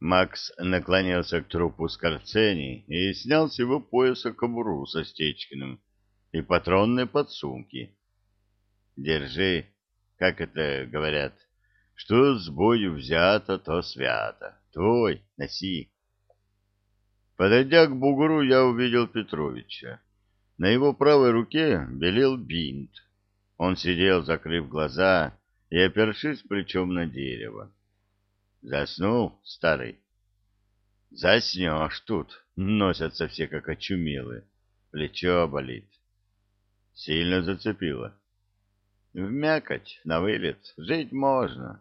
Макс наклонился к трупу Скорцени и снял с его пояса кобуру со Стечкиным и патронные подсумки. «Держи, как это говорят, что с бою взято, то свято. Твой, носи». Подойдя к бугру, я увидел Петровича. На его правой руке белел бинт. Он сидел, закрыв глаза и опершись плечом на дерево. Заснул, старый? Заснешь тут. Носятся все, как очумелые. Плечо болит. Сильно зацепило. В мякоть, на вылет. Жить можно.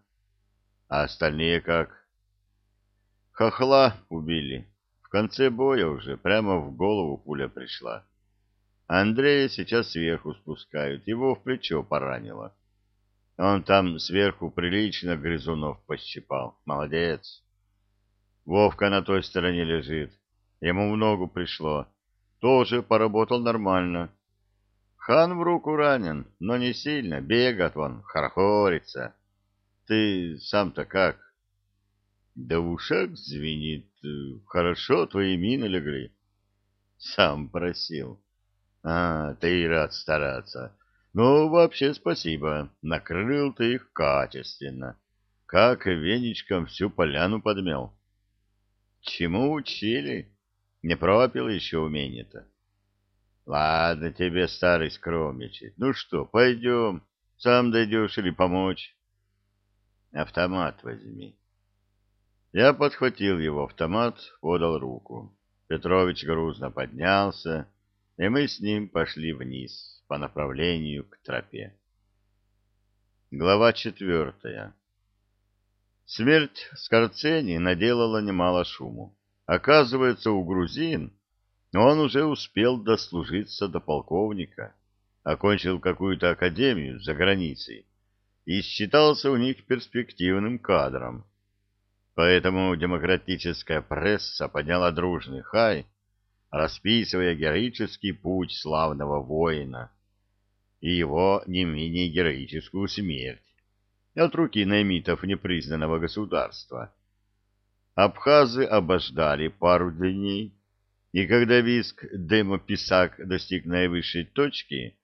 А остальные как? Хохла убили. В конце боя уже прямо в голову пуля пришла. Андрея сейчас сверху спускают. Его в плечо поранило. Он там сверху прилично грызунов пощипал. Молодец. Вовка на той стороне лежит. Ему в ногу пришло. Тоже поработал нормально. Хан в руку ранен, но не сильно. Бегает он, хорохорится. Ты сам-то как? Да в ушах звенит. Хорошо твои мины легли. Сам просил. А, ты и рад стараться. Ну, вообще спасибо. Накрыл ты их качественно. Как веничком всю поляну подмел. Чему учили? Не пропил еще умение-то. Ладно тебе, старый скромничать. Ну что, пойдем. Сам дойдешь или помочь? Автомат возьми. Я подхватил его автомат, подал руку. Петрович грузно поднялся, и мы с ним пошли вниз по направлению к тропе. Глава четвертая. Смерть Скорцени наделала немало шуму. Оказывается, у грузин он уже успел дослужиться до полковника, окончил какую-то академию за границей и считался у них перспективным кадром. Поэтому демократическая пресса подняла дружный хай, расписывая героический путь славного воина, и его не менее героическую смерть от руки наймитов непризнанного государства. Абхазы обождали пару дней, и когда виск демописак достиг наивысшей точки,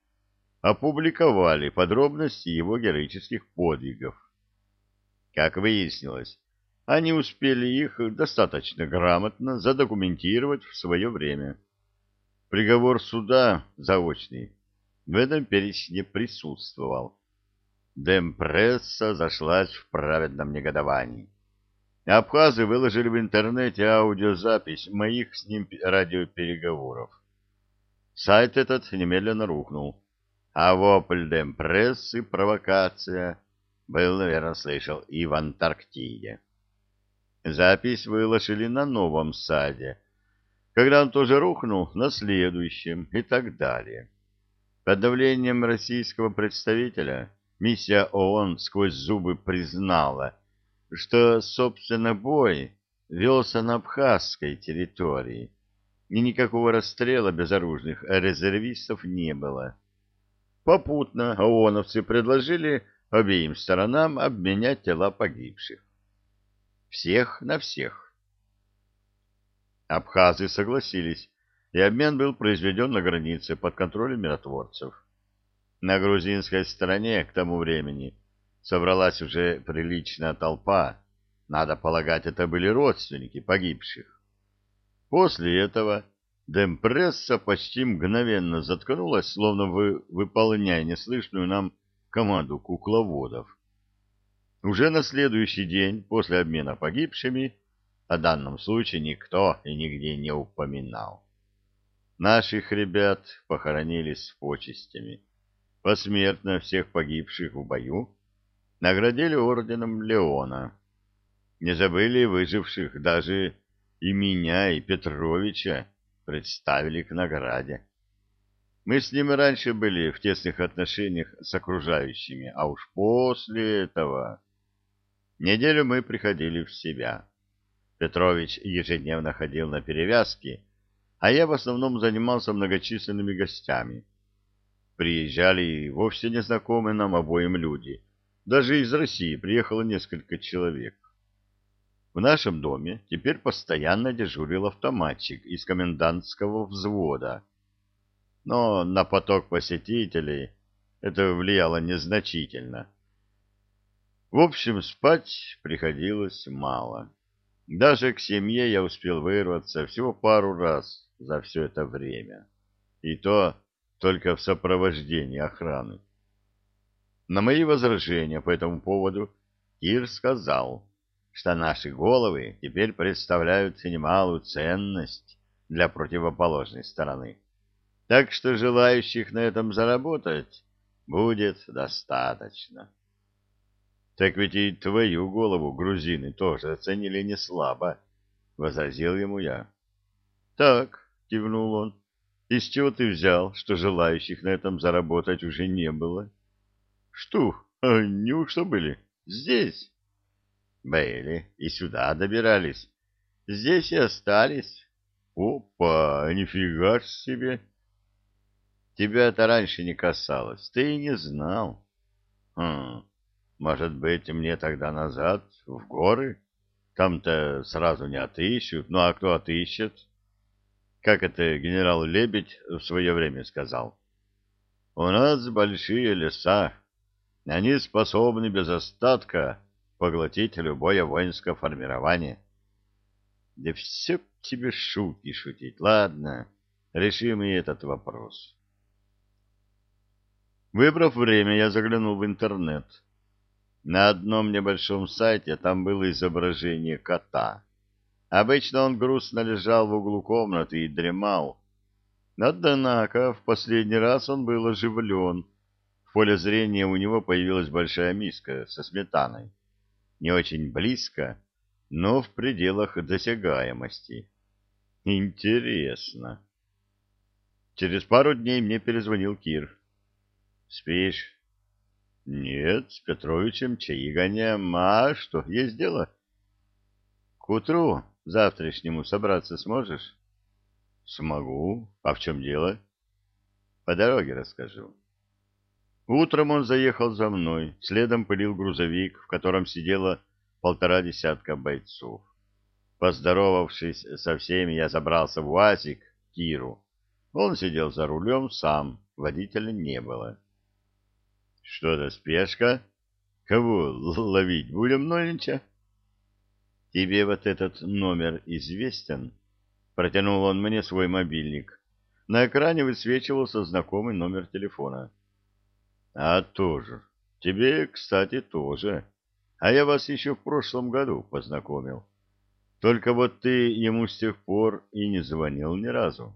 опубликовали подробности его героических подвигов. Как выяснилось, они успели их достаточно грамотно задокументировать в свое время. Приговор суда заочный в этом перечне присутствовал. Демпресса зашлась в праведном негодовании. Абхазы выложили в интернете аудиозапись моих с ним радиопереговоров. Сайт этот немедленно рухнул, а вопль демпрессы провокация был, наверное, слышал и в Антарктиде. Запись выложили на новом саде, когда он тоже рухнул на следующем и так далее. Под давлением российского представителя миссия ООН сквозь зубы признала, что, собственно, бой велся на абхазской территории, и никакого расстрела безоружных резервистов не было. Попутно ООНовцы предложили обеим сторонам обменять тела погибших. Всех на всех. Абхазы согласились, и обмен был произведен на границе под контролем миротворцев. На грузинской стороне к тому времени собралась уже приличная толпа, надо полагать, это были родственники погибших. После этого демпресса почти мгновенно заткнулась, словно вы, выполняя неслышную нам команду кукловодов. Уже на следующий день после обмена погибшими о данном случае никто и нигде не упоминал. Наших ребят похоронили с почестями. Посмертно всех погибших в бою наградили орденом Леона. Не забыли выживших даже и меня, и Петровича представили к награде. Мы с ним раньше были в тесных отношениях с окружающими, а уж после этого... Неделю мы приходили в себя. Петрович ежедневно ходил на перевязки, а я в основном занимался многочисленными гостями. Приезжали и вовсе незнакомые нам обоим люди. Даже из России приехало несколько человек. В нашем доме теперь постоянно дежурил автоматчик из комендантского взвода. Но на поток посетителей это влияло незначительно. В общем, спать приходилось мало. Даже к семье я успел вырваться всего пару раз за все это время. И то только в сопровождении охраны. На мои возражения по этому поводу Кир сказал, что наши головы теперь представляют немалую ценность для противоположной стороны. Так что желающих на этом заработать будет достаточно. Так ведь и твою голову грузины тоже оценили не слабо, — возразил ему я. — Так, — кивнул он, — из чего ты взял, что желающих на этом заработать уже не было? — Что? А неужто были? Здесь? — Были, и сюда добирались. Здесь и остались. Опа, нифига ж себе! Тебя это раньше не касалось, ты и не знал. Хм... Может быть, мне тогда назад, в горы? Там-то сразу не отыщут. Ну, а кто отыщет? Как это генерал Лебедь в свое время сказал? У нас большие леса. Они способны без остатка поглотить любое воинское формирование. Да все тебе шутки шутить. Ладно, решим и этот вопрос. Выбрав время, я заглянул в интернет. На одном небольшом сайте там было изображение кота. Обычно он грустно лежал в углу комнаты и дремал. Однако в последний раз он был оживлен. В поле зрения у него появилась большая миска со сметаной. Не очень близко, но в пределах досягаемости. Интересно. Через пару дней мне перезвонил Кир. «Спишь?» Нет, с Петровичем чаи гоняем. А что, есть дело? К утру завтрашнему собраться сможешь? Смогу. А в чем дело? По дороге расскажу. Утром он заехал за мной, следом пылил грузовик, в котором сидело полтора десятка бойцов. Поздоровавшись со всеми, я забрался в УАЗик Киру. Он сидел за рулем сам, водителя не было. Что-то спешка? Кого ловить будем нонче? Тебе вот этот номер известен? Протянул он мне свой мобильник. На экране высвечивался знакомый номер телефона. А тоже. Тебе, кстати, тоже. А я вас еще в прошлом году познакомил. Только вот ты ему с тех пор и не звонил ни разу.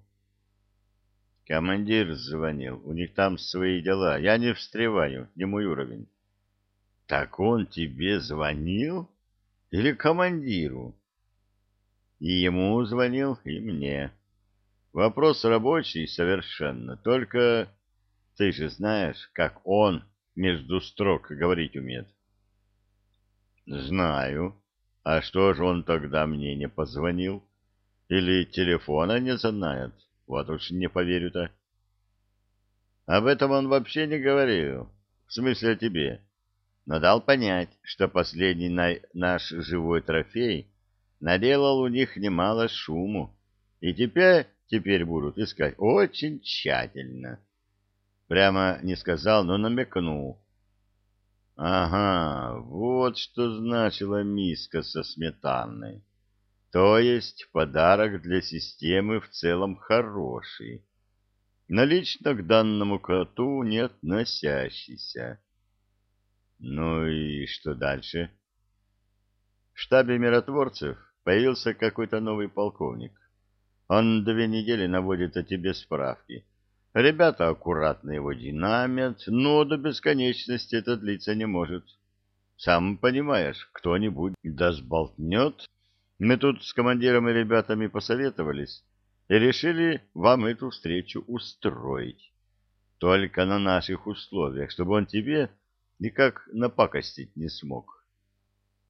Командир звонил, у них там свои дела. Я не встреваю, не мой уровень. Так он тебе звонил? Или командиру? И ему звонил, и мне. Вопрос рабочий совершенно, только ты же знаешь, как он между строк говорить умеет. Знаю. А что же он тогда мне не позвонил? Или телефона не знает? Вот уж не поверю-то. Об этом он вообще не говорил. В смысле о тебе. Но дал понять, что последний на наш живой трофей наделал у них немало шуму. И теперь, теперь будут искать очень тщательно. Прямо не сказал, но намекнул. Ага, вот что значила миска со сметаной. То есть подарок для системы в целом хороший, но лично к данному коту не относящийся. Ну и что дальше? В штабе миротворцев появился какой-то новый полковник. Он две недели наводит о тебе справки. Ребята аккуратно его динамят, но до бесконечности это длиться не может. Сам понимаешь, кто-нибудь да сболтнет мы тут с командиром и ребятами посоветовались и решили вам эту встречу устроить. Только на наших условиях, чтобы он тебе никак напакостить не смог.